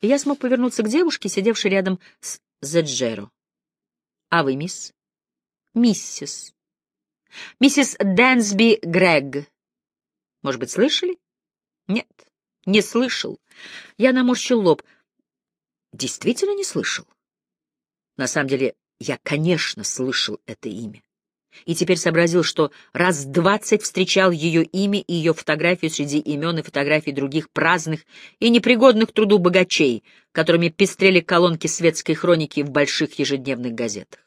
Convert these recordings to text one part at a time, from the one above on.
и я смог повернуться к девушке, сидевшей рядом с Зеджеро. «А вы, мисс?» «Миссис». «Миссис Дэнсби Грег». «Может быть, слышали?» «Нет, не слышал». Я наморщил лоб. «Действительно не слышал?» На самом деле, я, конечно, слышал это имя и теперь сообразил, что раз двадцать встречал ее имя и ее фотографию среди имен и фотографий других праздных и непригодных труду богачей, которыми пестрели колонки светской хроники в больших ежедневных газетах.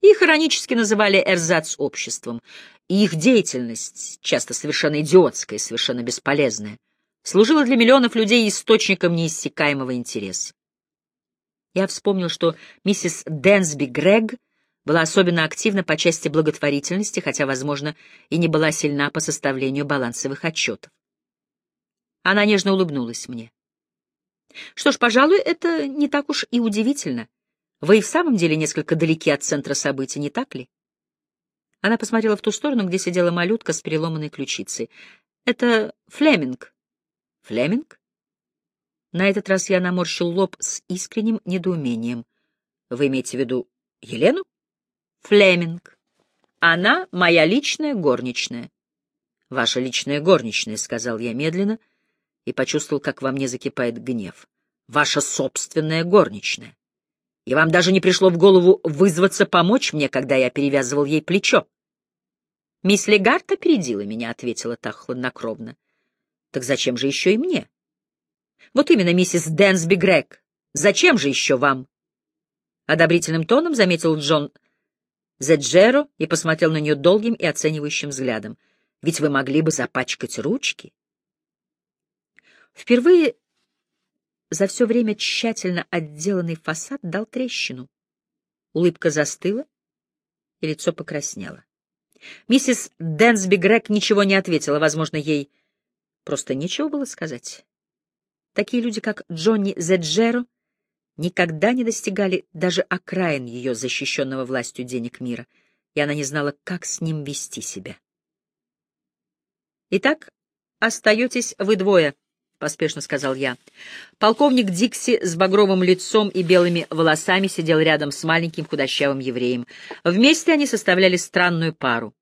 Их иронически называли эрзац-обществом, и их деятельность, часто совершенно идиотская совершенно бесполезная, служила для миллионов людей источником неиссякаемого интереса. Я вспомнил, что миссис Дэнсби Грег — была особенно активна по части благотворительности, хотя, возможно, и не была сильна по составлению балансовых отчетов. Она нежно улыбнулась мне. Что ж, пожалуй, это не так уж и удивительно. Вы и в самом деле несколько далеки от центра событий, не так ли? Она посмотрела в ту сторону, где сидела малютка с переломанной ключицей. Это Флеминг. Флеминг? На этот раз я наморщил лоб с искренним недоумением. Вы имеете в виду Елену? Флеминг. Она моя личная горничная. Ваша личная горничная, — сказал я медленно и почувствовал, как во мне закипает гнев. Ваша собственная горничная. И вам даже не пришло в голову вызваться помочь мне, когда я перевязывал ей плечо. Мисс Легард опередила меня, — ответила так хладнокровно. Так зачем же еще и мне? Вот именно, миссис Дэнсби Грег. Зачем же еще вам? Одобрительным тоном заметил Джон Зеджеро и посмотрел на нее долгим и оценивающим взглядом. «Ведь вы могли бы запачкать ручки». Впервые за все время тщательно отделанный фасад дал трещину. Улыбка застыла, и лицо покраснело. Миссис Дэнсби Грег ничего не ответила, возможно, ей просто нечего было сказать. Такие люди, как Джонни Зеджеро, никогда не достигали даже окраин ее защищенного властью денег мира, и она не знала, как с ним вести себя. «Итак, остаетесь вы двое», — поспешно сказал я. Полковник Дикси с багровым лицом и белыми волосами сидел рядом с маленьким худощавым евреем. Вместе они составляли странную пару.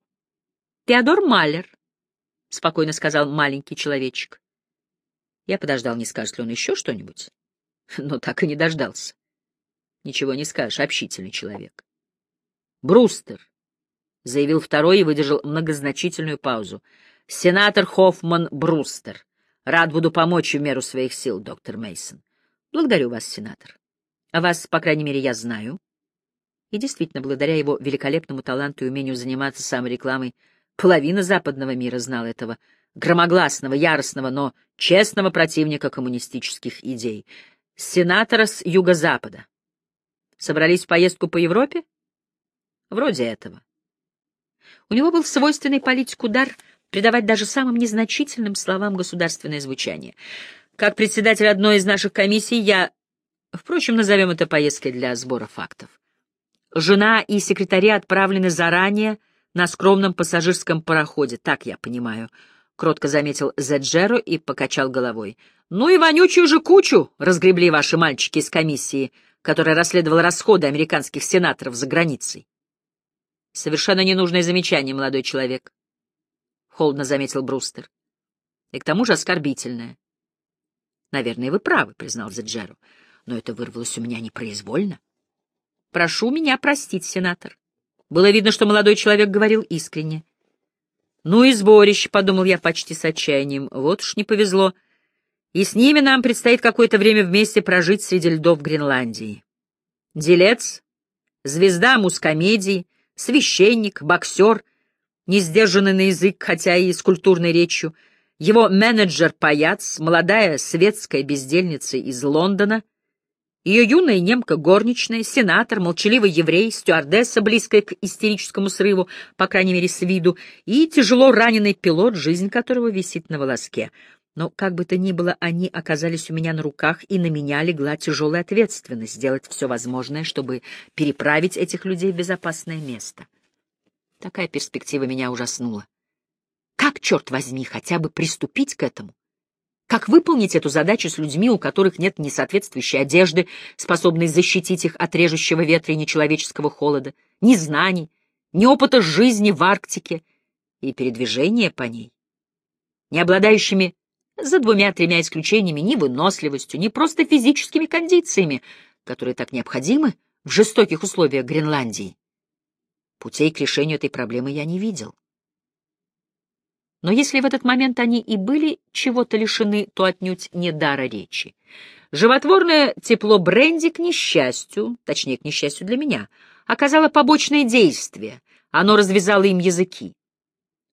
«Теодор Малер», — спокойно сказал маленький человечек. Я подождал, не скажет ли он еще что-нибудь но так и не дождался. Ничего не скажешь, общительный человек. Брустер, — заявил второй и выдержал многозначительную паузу. Сенатор Хоффман Брустер. Рад буду помочь в меру своих сил, доктор Мейсон. Благодарю вас, сенатор. А вас, по крайней мере, я знаю. И действительно, благодаря его великолепному таланту и умению заниматься саморекламой, половина западного мира знала этого громогласного, яростного, но честного противника коммунистических идей — сенатора с юго-запада. Собрались в поездку по Европе? Вроде этого. У него был свойственный политику дар придавать даже самым незначительным словам государственное звучание. Как председатель одной из наших комиссий я... Впрочем, назовем это поездкой для сбора фактов. Жена и секретари отправлены заранее на скромном пассажирском пароходе, так я понимаю —— кротко заметил Зеджеро и покачал головой. «Ну и вонючую же кучу разгребли ваши мальчики из комиссии, которая расследовала расходы американских сенаторов за границей». «Совершенно ненужное замечание, молодой человек», — холодно заметил Брустер. «И к тому же оскорбительное». «Наверное, вы правы», — признал Зеджеро, — «но это вырвалось у меня непроизвольно». «Прошу меня простить, сенатор». Было видно, что молодой человек говорил искренне. Ну и сборище, — подумал я почти с отчаянием, — вот уж не повезло. И с ними нам предстоит какое-то время вместе прожить среди льдов Гренландии. Делец, звезда мускомедии, священник, боксер, не сдержанный на язык, хотя и с культурной речью, его менеджер-паяц, молодая светская бездельница из Лондона — ее юная немка горничная, сенатор, молчаливый еврей, стюардесса, близкая к истерическому срыву, по крайней мере, с виду, и тяжело раненый пилот, жизнь которого висит на волоске. Но, как бы то ни было, они оказались у меня на руках, и на меня легла тяжелая ответственность сделать все возможное, чтобы переправить этих людей в безопасное место. Такая перспектива меня ужаснула. Как, черт возьми, хотя бы приступить к этому? Как выполнить эту задачу с людьми, у которых нет ни соответствующей одежды, способной защитить их от режущего ветра и нечеловеческого холода, ни знаний, ни опыта жизни в Арктике и передвижения по ней, не обладающими, за двумя-тремя исключениями, ни выносливостью, ни просто физическими кондициями, которые так необходимы в жестоких условиях Гренландии. Путей к решению этой проблемы я не видел. Но если в этот момент они и были чего-то лишены, то отнюдь не дара речи. Животворное тепло бренди, к несчастью, точнее, к несчастью для меня, оказало побочное действие. Оно развязало им языки.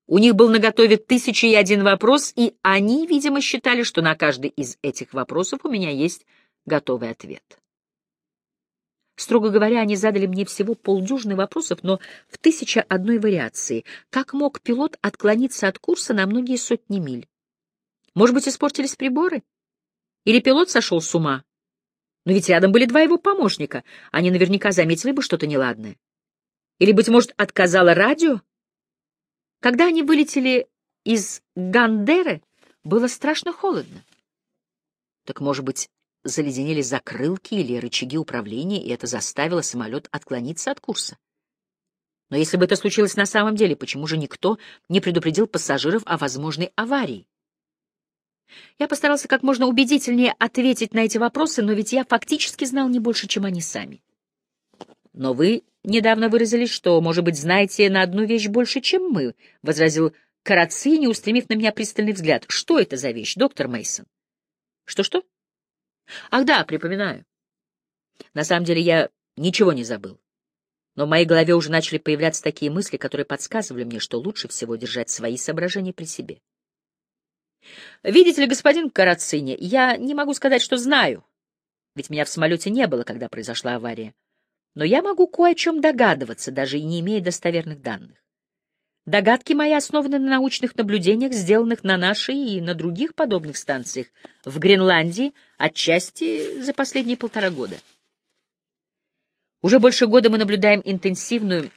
У них был наготове тысяча и один вопрос, и они, видимо, считали, что на каждый из этих вопросов у меня есть готовый ответ. Строго говоря, они задали мне всего полдюжины вопросов, но в тысяча одной вариации. Как мог пилот отклониться от курса на многие сотни миль? Может быть, испортились приборы? Или пилот сошел с ума? Но ведь рядом были два его помощника. Они наверняка заметили бы что-то неладное. Или, быть может, отказало радио? Когда они вылетели из Гандеры, было страшно холодно. Так, может быть, заледенели закрылки или рычаги управления, и это заставило самолет отклониться от курса. Но если бы это случилось на самом деле, почему же никто не предупредил пассажиров о возможной аварии? Я постарался как можно убедительнее ответить на эти вопросы, но ведь я фактически знал не больше, чем они сами. Но вы недавно выразились, что, может быть, знаете на одну вещь больше, чем мы, — возразил Карацини, устремив на меня пристальный взгляд. Что это за вещь, доктор Мейсон? Что-что? Ах да, припоминаю. На самом деле я ничего не забыл. Но в моей голове уже начали появляться такие мысли, которые подсказывали мне, что лучше всего держать свои соображения при себе. Видите ли, господин Карацини, я не могу сказать, что знаю, ведь меня в самолете не было, когда произошла авария. Но я могу кое о чем догадываться, даже и не имея достоверных данных. Догадки мои основаны на научных наблюдениях, сделанных на нашей и на других подобных станциях в Гренландии отчасти за последние полтора года. Уже больше года мы наблюдаем интенсивную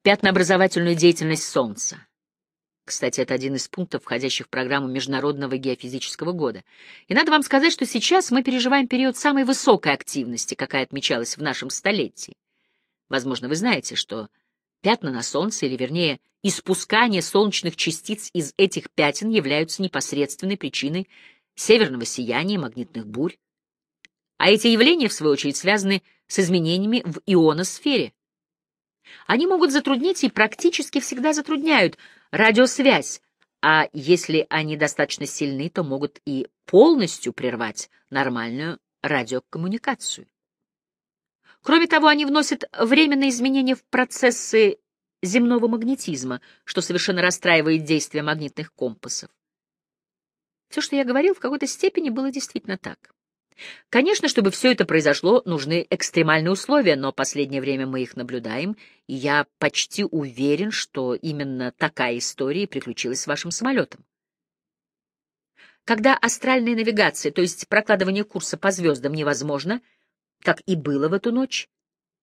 пятнообразовательную деятельность Солнца. Кстати, это один из пунктов, входящих в программу Международного геофизического года. И надо вам сказать, что сейчас мы переживаем период самой высокой активности, какая отмечалась в нашем столетии. Возможно, вы знаете, что Пятна на Солнце, или вернее, испускание солнечных частиц из этих пятен являются непосредственной причиной северного сияния магнитных бурь. А эти явления, в свою очередь, связаны с изменениями в ионосфере. Они могут затруднить и практически всегда затрудняют радиосвязь, а если они достаточно сильны, то могут и полностью прервать нормальную радиокоммуникацию. Кроме того, они вносят временные изменения в процессы земного магнетизма, что совершенно расстраивает действие магнитных компасов. Все, что я говорил, в какой-то степени было действительно так. Конечно, чтобы все это произошло, нужны экстремальные условия, но последнее время мы их наблюдаем, и я почти уверен, что именно такая история приключилась с вашим самолетом. Когда астральная навигация, то есть прокладывание курса по звездам, невозможно — как и было в эту ночь,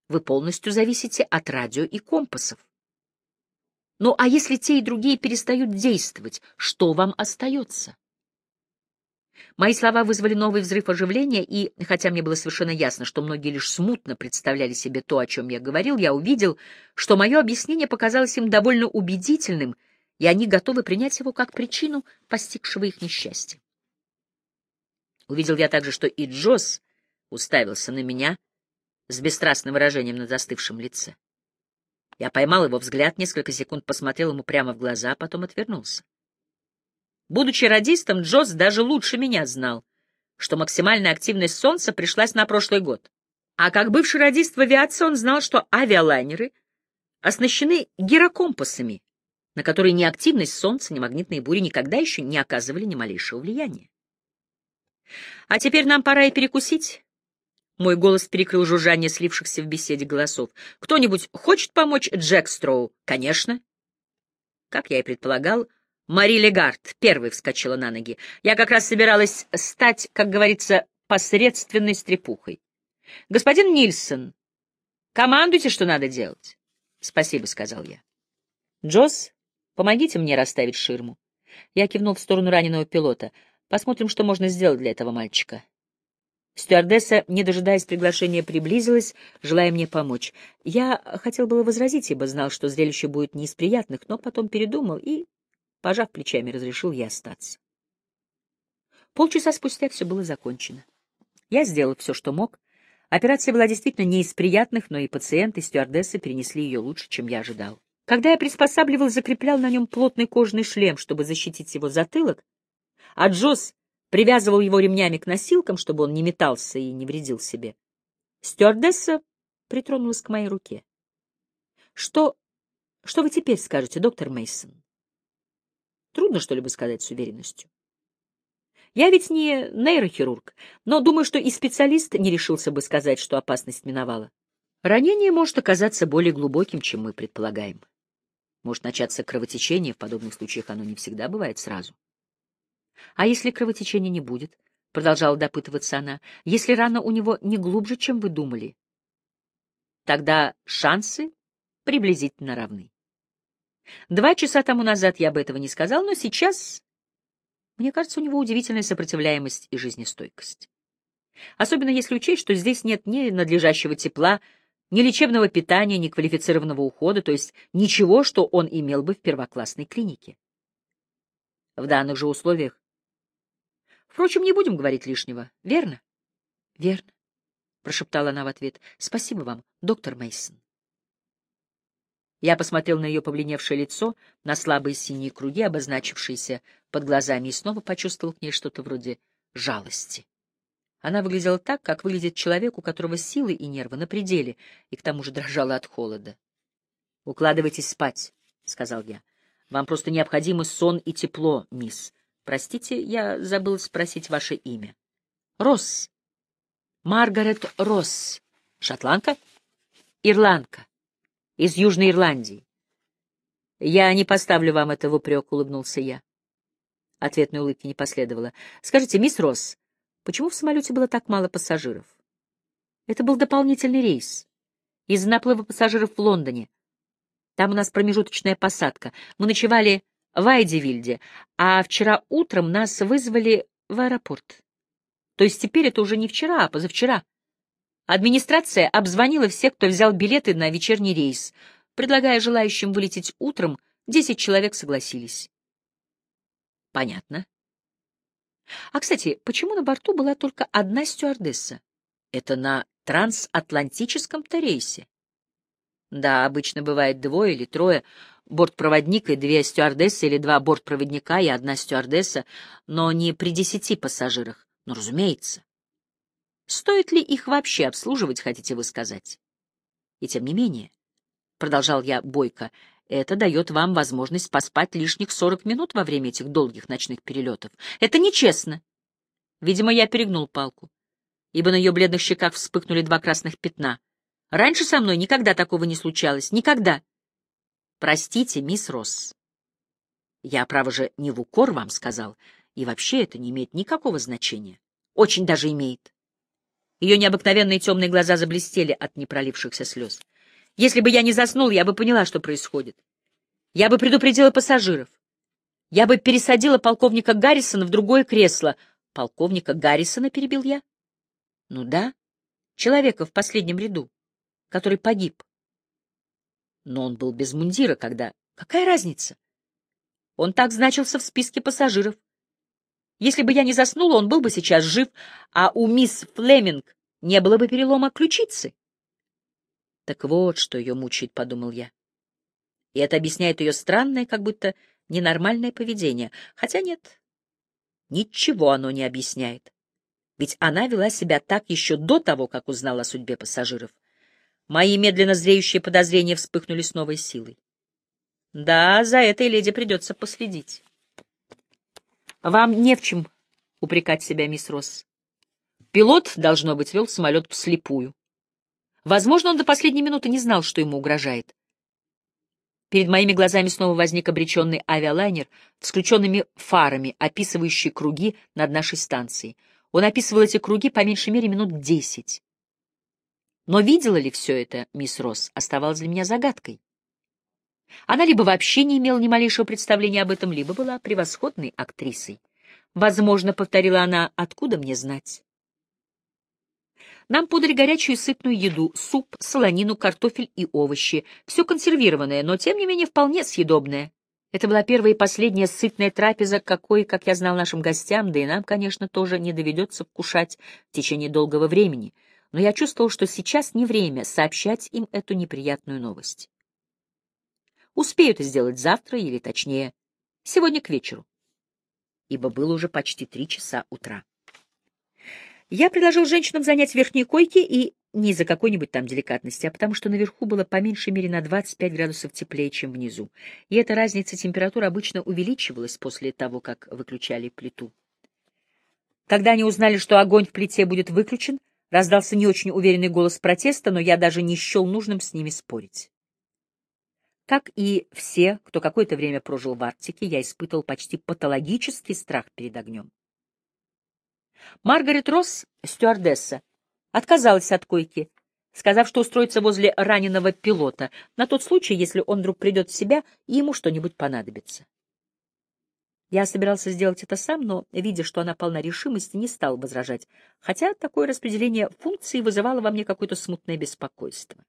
вы полностью зависите от радио и компасов. Ну а если те и другие перестают действовать, что вам остается? Мои слова вызвали новый взрыв оживления, и, хотя мне было совершенно ясно, что многие лишь смутно представляли себе то, о чем я говорил, я увидел, что мое объяснение показалось им довольно убедительным, и они готовы принять его как причину постигшего их несчастья. Увидел я также, что и Джосс уставился на меня с бесстрастным выражением на застывшем лице. Я поймал его взгляд, несколько секунд посмотрел ему прямо в глаза, а потом отвернулся. Будучи радистом, Джосс даже лучше меня знал, что максимальная активность Солнца пришлась на прошлый год. А как бывший радист в авиации он знал, что авиалайнеры оснащены гирокомпасами, на которые ни активность Солнца, ни магнитные бури никогда еще не оказывали ни малейшего влияния. А теперь нам пора и перекусить. Мой голос перекрыл жужжание слившихся в беседе голосов. «Кто-нибудь хочет помочь Джек Строу?» «Конечно». Как я и предполагал, Мари Легард первой вскочила на ноги. Я как раз собиралась стать, как говорится, посредственной стрепухой. «Господин Нильсон, командуйте, что надо делать». «Спасибо», — сказал я. «Джосс, помогите мне расставить ширму». Я кивнул в сторону раненого пилота. Посмотрим, что можно сделать для этого мальчика. Стюардесса, не дожидаясь приглашения, приблизилась, желая мне помочь. Я хотел было возразить, ибо знал, что зрелище будет не из приятных, но потом передумал и, пожав плечами, разрешил ей остаться. Полчаса спустя все было закончено. Я сделал все, что мог. Операция была действительно не из приятных, но и пациенты, и стюардессы перенесли ее лучше, чем я ожидал. Когда я приспосабливал, закреплял на нем плотный кожаный шлем, чтобы защитить его затылок, а Джосс привязывал его ремнями к носилкам, чтобы он не метался и не вредил себе. Стюардесса притронулась к моей руке. Что, что вы теперь скажете, доктор Мейсон? Трудно что-либо сказать с уверенностью. Я ведь не нейрохирург, но думаю, что и специалист не решился бы сказать, что опасность миновала. Ранение может оказаться более глубоким, чем мы предполагаем. Может начаться кровотечение, в подобных случаях оно не всегда бывает сразу. А если кровотечения не будет? Продолжала допытываться она. Если рана у него не глубже, чем вы думали? Тогда шансы приблизительно равны. Два часа тому назад я бы этого не сказал, но сейчас, мне кажется, у него удивительная сопротивляемость и жизнестойкость. Особенно если учесть, что здесь нет ни надлежащего тепла, ни лечебного питания, ни квалифицированного ухода, то есть ничего, что он имел бы в первоклассной клинике. В данных же условиях Впрочем, не будем говорить лишнего, верно? — Верно, — прошептала она в ответ. — Спасибо вам, доктор Мейсон. Я посмотрел на ее побледневшее лицо, на слабые синие круги, обозначившиеся под глазами, и снова почувствовал к ней что-то вроде жалости. Она выглядела так, как выглядит человек, у которого силы и нервы на пределе, и к тому же дрожала от холода. — Укладывайтесь спать, — сказал я. — Вам просто необходимы сон и тепло, мисс. Простите, я забыл спросить ваше имя. Росс. Маргарет Росс. Шотландка? Ирландка. Из Южной Ирландии. Я не поставлю вам это в упрек, улыбнулся я. Ответной улыбки не последовало. Скажите, мисс Росс, почему в самолете было так мало пассажиров? Это был дополнительный рейс. Из-за наплыва пассажиров в Лондоне. Там у нас промежуточная посадка. Мы ночевали в Айдивильде, а вчера утром нас вызвали в аэропорт. То есть теперь это уже не вчера, а позавчера. Администрация обзвонила всех, кто взял билеты на вечерний рейс. Предлагая желающим вылететь утром, десять человек согласились. Понятно. А, кстати, почему на борту была только одна стюардесса? Это на трансатлантическом-то рейсе. Да, обычно бывает двое или трое, бортпроводник и две стюардессы или два бортпроводника и одна стюардесса, но не при десяти пассажирах. Ну, разумеется. Стоит ли их вообще обслуживать, хотите вы сказать? И тем не менее, — продолжал я бойко, — это дает вам возможность поспать лишних сорок минут во время этих долгих ночных перелетов. Это нечестно. Видимо, я перегнул палку, ибо на ее бледных щеках вспыхнули два красных пятна. Раньше со мной никогда такого не случалось. Никогда. Простите, мисс Росс. Я, право же, не в укор вам сказал, и вообще это не имеет никакого значения. Очень даже имеет. Ее необыкновенные темные глаза заблестели от непролившихся слез. Если бы я не заснул, я бы поняла, что происходит. Я бы предупредила пассажиров. Я бы пересадила полковника Гаррисона в другое кресло. Полковника Гаррисона, перебил я? Ну да, человека в последнем ряду, который погиб. Но он был без мундира, когда... Какая разница? Он так значился в списке пассажиров. Если бы я не заснула, он был бы сейчас жив, а у мисс Флеминг не было бы перелома ключицы. Так вот, что ее мучает, — подумал я. И это объясняет ее странное, как будто ненормальное поведение. Хотя нет, ничего оно не объясняет. Ведь она вела себя так еще до того, как узнала о судьбе пассажиров. Мои медленно зреющие подозрения вспыхнули с новой силой. Да, за этой леди придется последить. Вам не в чем упрекать себя, мисс Росс. Пилот, должно быть, вел самолет вслепую. Возможно, он до последней минуты не знал, что ему угрожает. Перед моими глазами снова возник обреченный авиалайнер с включенными фарами, описывающий круги над нашей станцией. Он описывал эти круги по меньшей мере минут десять. Но видела ли все это мисс Росс, оставалось для меня загадкой. Она либо вообще не имела ни малейшего представления об этом, либо была превосходной актрисой. «Возможно», — повторила она, — «откуда мне знать?» Нам подали горячую сытную еду, суп, солонину, картофель и овощи. Все консервированное, но, тем не менее, вполне съедобное. Это была первая и последняя сытная трапеза, какой, как я знал нашим гостям, да и нам, конечно, тоже не доведется вкушать в течение долгого времени. Но я чувствовал, что сейчас не время сообщать им эту неприятную новость. Успею это сделать завтра, или, точнее, сегодня к вечеру, ибо было уже почти три часа утра. Я предложил женщинам занять верхние койки, и не из-за какой-нибудь там деликатности, а потому что наверху было по меньшей мере на 25 градусов теплее, чем внизу, и эта разница температуры обычно увеличивалась после того, как выключали плиту. Когда они узнали, что огонь в плите будет выключен, раздался не очень уверенный голос протеста, но я даже не счел нужным с ними спорить. Как и все, кто какое-то время прожил в Арктике, я испытывал почти патологический страх перед огнем. Маргарет Росс, стюардесса, отказалась от койки, сказав, что устроится возле раненого пилота, на тот случай, если он вдруг придет в себя и ему что-нибудь понадобится. Я собирался сделать это сам, но, видя, что она полна решимости, не стал возражать, хотя такое распределение функций вызывало во мне какое-то смутное беспокойство.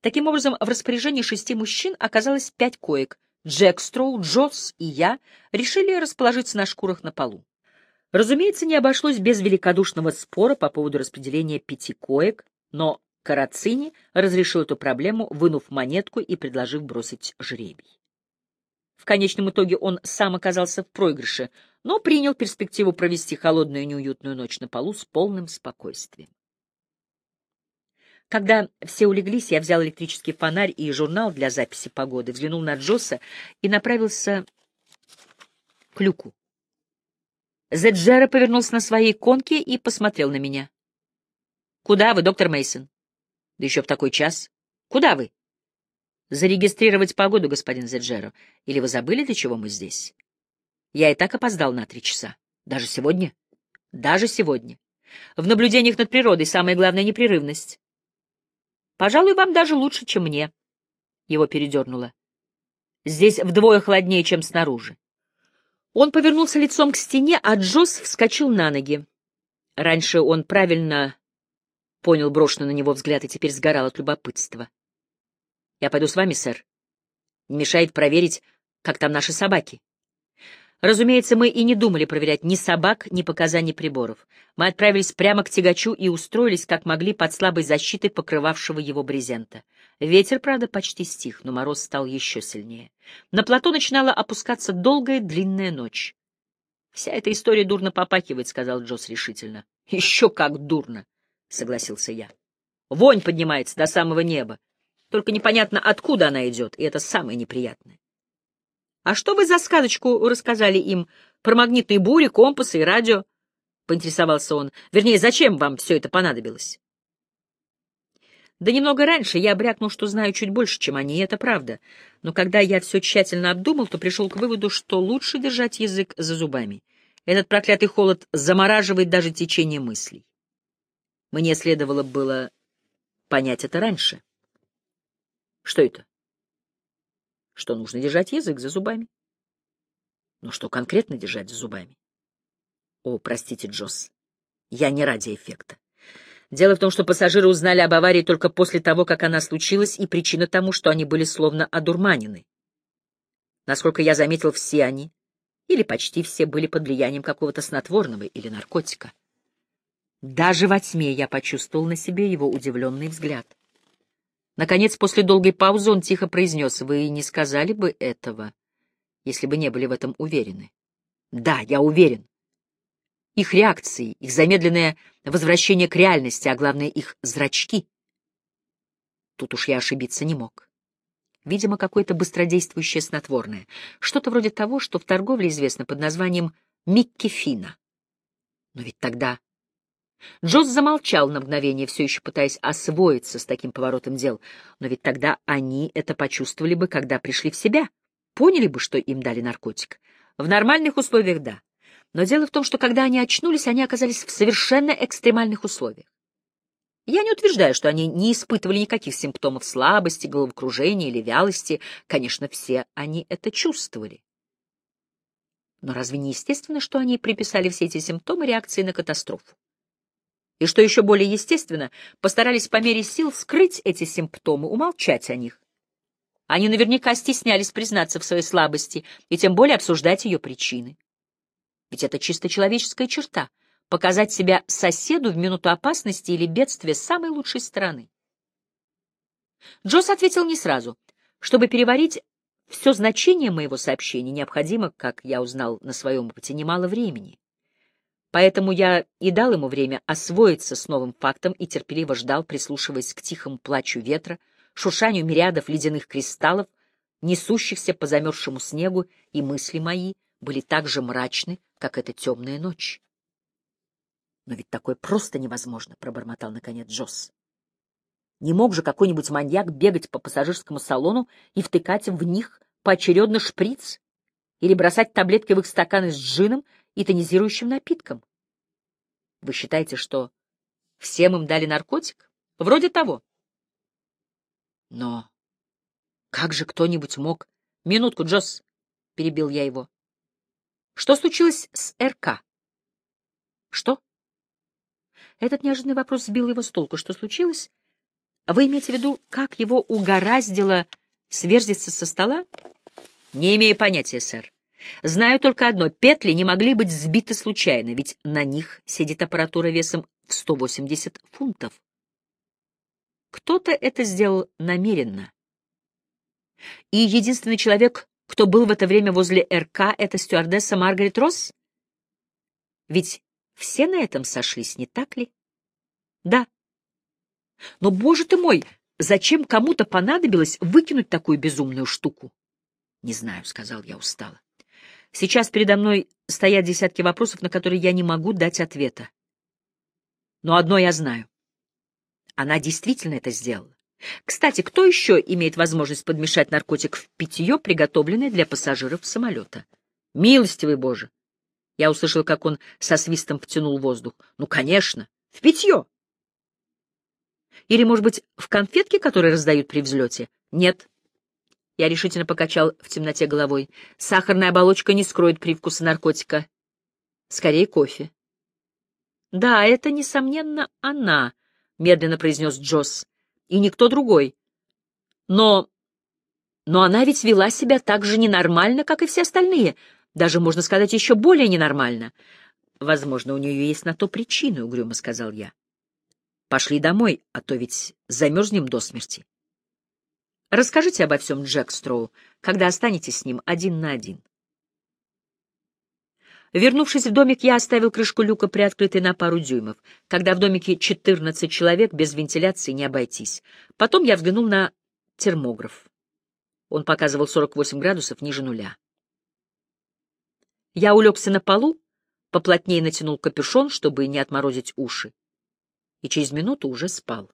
Таким образом, в распоряжении шести мужчин оказалось пять коек. Джек Строу, Джосс и я решили расположиться на шкурах на полу. Разумеется, не обошлось без великодушного спора по поводу распределения пяти коек, но Карацини разрешил эту проблему, вынув монетку и предложив бросить жребий. В конечном итоге он сам оказался в проигрыше, но принял перспективу провести холодную и неуютную ночь на полу с полным спокойствием. Когда все улеглись, я взял электрический фонарь и журнал для записи погоды, взглянул на Джосса и направился к люку. Зеджера повернулся на своей конке и посмотрел на меня. «Куда вы, доктор Мейсон? Да еще в такой час. Куда вы?» «Зарегистрировать погоду, господин Зеджеро. Или вы забыли, для чего мы здесь?» «Я и так опоздал на три часа. Даже сегодня?» «Даже сегодня. В наблюдениях над природой самая главная непрерывность. Пожалуй, вам даже лучше, чем мне». Его передернуло. «Здесь вдвое холоднее, чем снаружи. Он повернулся лицом к стене, а Джосс вскочил на ноги. Раньше он правильно понял брошенный на него взгляд и теперь сгорал от любопытства. — Я пойду с вами, сэр. Не мешает проверить, как там наши собаки. Разумеется, мы и не думали проверять ни собак, ни показаний приборов. Мы отправились прямо к тягачу и устроились, как могли, под слабой защитой покрывавшего его брезента. Ветер, правда, почти стих, но мороз стал еще сильнее. На плато начинала опускаться долгая длинная ночь. «Вся эта история дурно попахивает», — сказал Джосс решительно. «Еще как дурно», — согласился я. «Вонь поднимается до самого неба. Только непонятно, откуда она идет, и это самое неприятное. «А что вы за сказочку рассказали им про магнитные бури, компасы и радио?» — поинтересовался он. «Вернее, зачем вам все это понадобилось?» Да немного раньше я брякнул, что знаю чуть больше, чем они, и это правда. Но когда я все тщательно обдумал, то пришел к выводу, что лучше держать язык за зубами. Этот проклятый холод замораживает даже течение мыслей. Мне следовало было понять это раньше. Что это? что нужно держать язык за зубами. Но что конкретно держать за зубами? О, простите, Джосс, я не ради эффекта. Дело в том, что пассажиры узнали об аварии только после того, как она случилась, и причина тому, что они были словно одурманены. Насколько я заметил, все они, или почти все, были под влиянием какого-то снотворного или наркотика. Даже во тьме я почувствовал на себе его удивленный взгляд. Наконец, после долгой паузы он тихо произнес, «Вы не сказали бы этого, если бы не были в этом уверены?» «Да, я уверен. Их реакции, их замедленное возвращение к реальности, а главное, их зрачки. Тут уж я ошибиться не мог. Видимо, какое-то быстродействующее снотворное. Что-то вроде того, что в торговле известно под названием миккефина. Но ведь тогда Джосс замолчал на мгновение, все еще пытаясь освоиться с таким поворотом дел. Но ведь тогда они это почувствовали бы, когда пришли в себя. Поняли бы, что им дали наркотик. В нормальных условиях — да. Но дело в том, что когда они очнулись, они оказались в совершенно экстремальных условиях. Я не утверждаю, что они не испытывали никаких симптомов слабости, головокружения или вялости. Конечно, все они это чувствовали. Но разве не естественно, что они приписали все эти симптомы реакции на катастрофу? И что еще более естественно, постарались по мере сил скрыть эти симптомы, умолчать о них. Они наверняка стеснялись признаться в своей слабости и тем более обсуждать ее причины. Ведь это чисто человеческая черта — показать себя соседу в минуту опасности или бедствия с самой лучшей стороны. Джосс ответил не сразу. Чтобы переварить все значение моего сообщения, необходимо, как я узнал на своем опыте, немало времени. Поэтому я и дал ему время освоиться с новым фактом и терпеливо ждал, прислушиваясь к тихому плачу ветра, шуршанию мириадов ледяных кристаллов, несущихся по замерзшему снегу, и мысли мои были так же мрачны, как эта темная ночь. «Но ведь такое просто невозможно», — пробормотал наконец Джосс. «Не мог же какой-нибудь маньяк бегать по пассажирскому салону и втыкать в них поочередно шприц или бросать таблетки в их стаканы с джином и тонизирующим напитком. Вы считаете, что всем им дали наркотик? Вроде того. Но как же кто-нибудь мог... Минутку, Джосс, — перебил я его. Что случилось с РК? Что? Этот неожиданный вопрос сбил его с толку. Что случилось? Вы имеете в виду, как его угораздило сверзиться со стола? Не имею понятия, сэр. Знаю только одно — петли не могли быть сбиты случайно, ведь на них сидит аппаратура весом в 180 фунтов. Кто-то это сделал намеренно. И единственный человек, кто был в это время возле РК, это стюардесса Маргарет Росс? Ведь все на этом сошлись, не так ли? Да. Но, боже ты мой, зачем кому-то понадобилось выкинуть такую безумную штуку? Не знаю, — сказал я устало. Сейчас передо мной стоят десятки вопросов, на которые я не могу дать ответа. Но одно я знаю. Она действительно это сделала. Кстати, кто еще имеет возможность подмешать наркотик в питье, приготовленное для пассажиров самолета? Милостивый Боже! Я услышал, как он со свистом втянул воздух. Ну, конечно, в питье. Или, может быть, в конфетки, которые раздают при взлете? Нет, я решительно покачал в темноте головой. Сахарная оболочка не скроет привкуса наркотика. Скорее кофе. Да, это, несомненно, она, — медленно произнес Джосс. И никто другой. Но... Но она ведь вела себя так же ненормально, как и все остальные. Даже, можно сказать, еще более ненормально. Возможно, у нее есть на то причины, — угрюмо сказал я. Пошли домой, а то ведь замерзнем до смерти. Расскажите обо всем Джекстроу, когда останетесь с ним один на один. Вернувшись в домик, я оставил крышку люка приоткрытой на пару дюймов. Когда в домике 14 человек, без вентиляции не обойтись. Потом я взглянул на термограф. Он показывал 48 градусов ниже нуля. Я улегся на полу, поплотнее натянул капюшон, чтобы не отморозить уши, и через минуту уже спал.